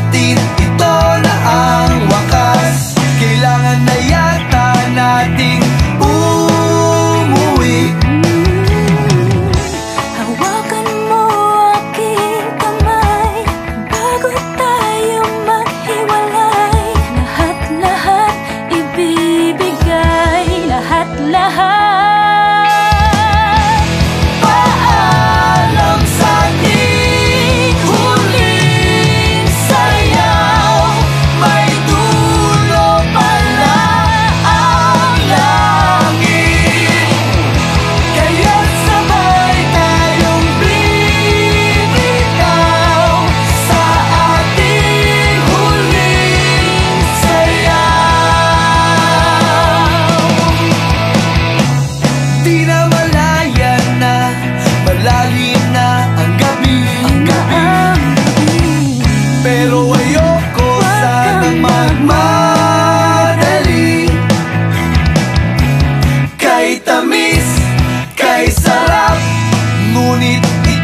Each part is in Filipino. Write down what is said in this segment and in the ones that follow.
partida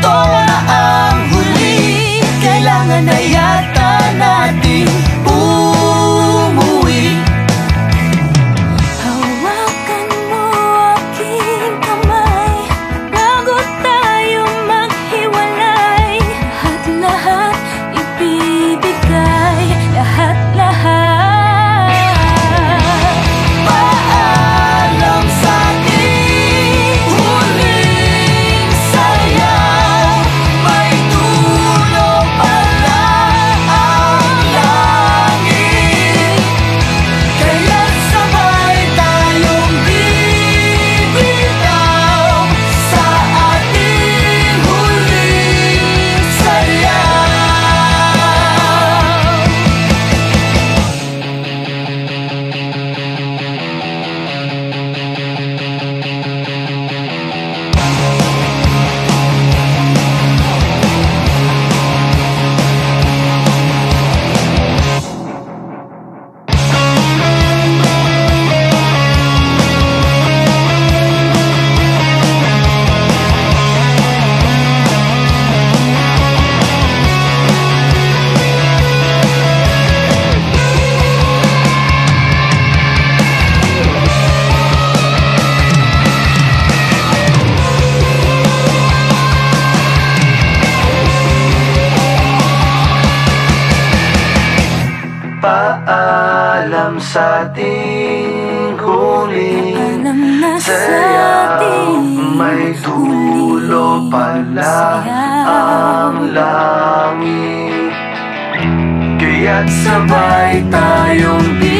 todo. Paalam sa ating huling saya May dulo pala ang langit. Kaya't sabay tayong di